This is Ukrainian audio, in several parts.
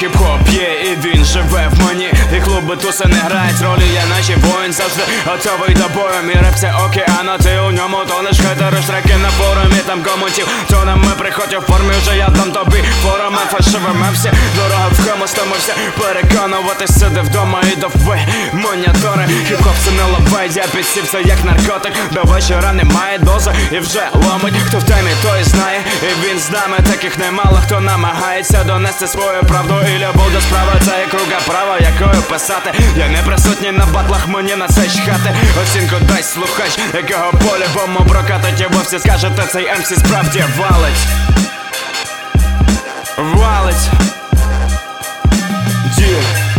Хіп-хоп є і він живе в мені. І клуби туси не грають ролі, я наче воїн завжди. Готовий до бою Мій реп це океан, а ти у ньому тонеш. Хейтери ж треки на форумі, там коментів. Тонами приходять в формі, вже я дам тобі форуми Фальшивими всі, дорога в хому стомився. Переконувати сиди вдома і дави монітори. Хіп-хоп це не лавай, я підсівся як наркотик. До вечора немає дози і вже ломить. Хто в темі, той знає, і він з нами. Таких немало, хто намагається донести свою правду І любов до це як рука права, якою писати. Я не присутній на батлах, мені на це чхати. Оцінку дай слухач, якого по-любому прокатить І ви всі скажете, цей МС справді валить Валить. Yeah.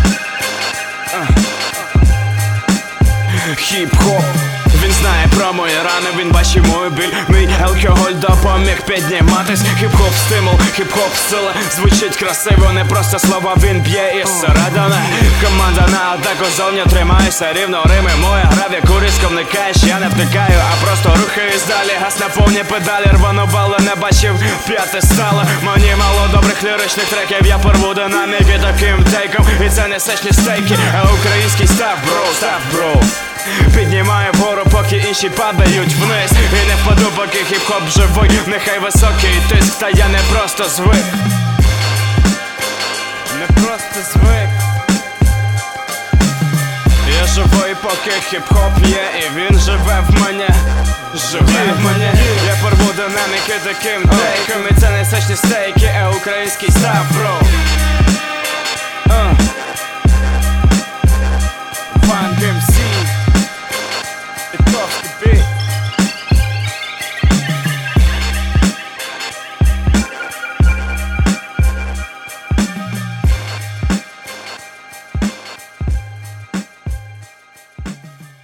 Хіп-хоп він знає про мої рани, він бачить мою біль. Мій алкоголь допоміг підніматись. Хіп-хоп стимул, хіп-хоп сила. Звучить красиво, не просто слова, він б'є із середини Команда на атаку зовні тримаюся рівно Рими моя гра, в яку різко вникаєш Я не втикаю, а просто рухаюсь далі. Газ на повні педалі, рванувало, не бачив П'яте стало, мені мало добрих ліричних треків Я порву динаміки таким take ом. І це не сечні стейки, а український stuff, bro, stuff, bro Піднімаю вгору, поки інші падають вниз. І не впаду, поки хіп-хоп живий. Нехай високий тиск, та я не просто звик. Не просто звик. Я живий, поки хіп-хоп є, і він живе в мене. Живе в мене. Я порву динаміки таким тейком І це не сечні стейки, а український став, бро